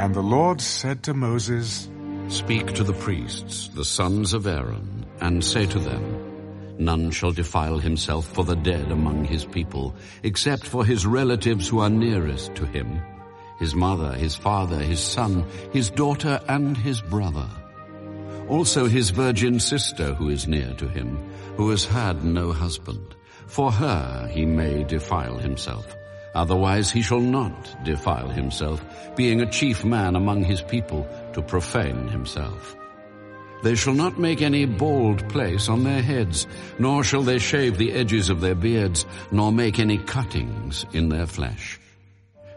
And the Lord said to Moses, Speak to the priests, the sons of Aaron, and say to them, None shall defile himself for the dead among his people, except for his relatives who are nearest to him, his mother, his father, his son, his daughter, and his brother. Also his virgin sister who is near to him, who has had no husband. For her he may defile himself. Otherwise he shall not defile himself, being a chief man among his people, to profane himself. They shall not make any bald place on their heads, nor shall they shave the edges of their beards, nor make any cuttings in their flesh.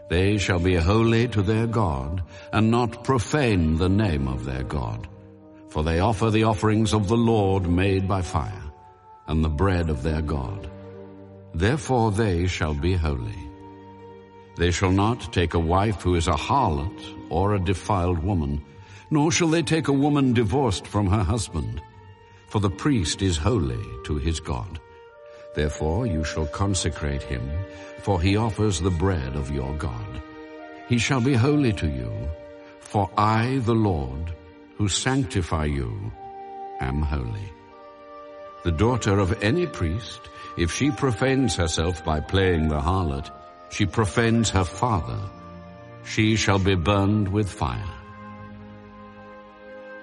They shall be holy to their God, and not profane the name of their God. For they offer the offerings of the Lord made by fire, and the bread of their God. Therefore they shall be holy. They shall not take a wife who is a harlot or a defiled woman, nor shall they take a woman divorced from her husband. For the priest is holy to his God. Therefore you shall consecrate him, for he offers the bread of your God. He shall be holy to you, for I, the Lord, who sanctify you, am holy. The daughter of any priest, if she profanes herself by playing the harlot, she profanes her father, she shall be burned with fire.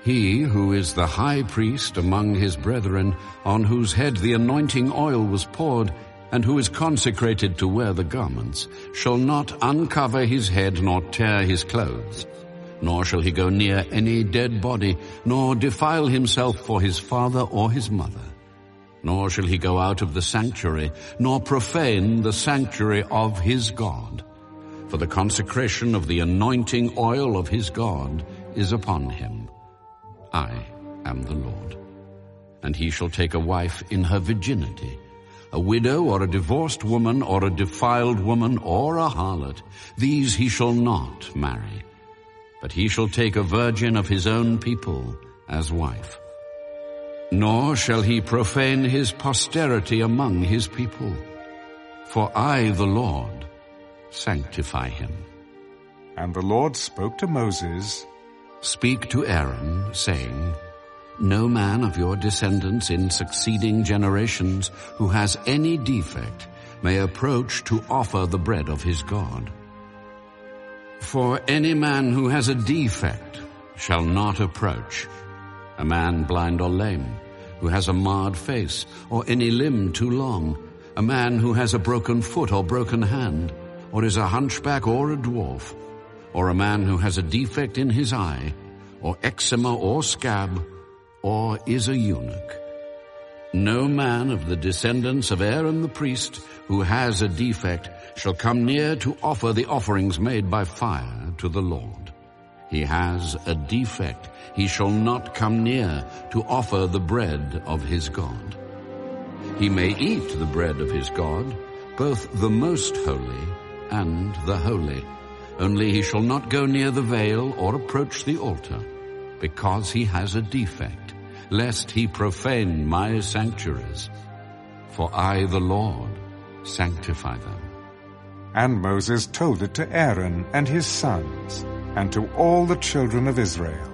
He who is the high priest among his brethren, on whose head the anointing oil was poured, and who is consecrated to wear the garments, shall not uncover his head nor tear his clothes. Nor shall he go near any dead body, nor defile himself for his father or his mother. Nor shall he go out of the sanctuary, nor profane the sanctuary of his God. For the consecration of the anointing oil of his God is upon him. I am the Lord. And he shall take a wife in her virginity, a widow or a divorced woman or a defiled woman or a harlot. These he shall not marry. But he shall take a virgin of his own people as wife. Nor shall he profane his posterity among his people. For I, the Lord, sanctify him. And the Lord spoke to Moses, Speak to Aaron, saying, No man of your descendants in succeeding generations who has any defect may approach to offer the bread of his God. For any man who has a defect shall not approach. A man blind or lame, who has a marred face, or any limb too long, a man who has a broken foot or broken hand, or is a hunchback or a dwarf, or a man who has a defect in his eye, or eczema or scab, or is a eunuch. No man of the descendants of Aaron the priest who has a defect shall come near to offer the offerings made by fire to the Lord. He has a defect. He shall not come near to offer the bread of his God. He may eat the bread of his God, both the most holy and the holy. Only he shall not go near the veil or approach the altar, because he has a defect, lest he profane my sanctuaries. For I, the Lord, sanctify them. And Moses told it to Aaron and his sons, and to all the children of Israel.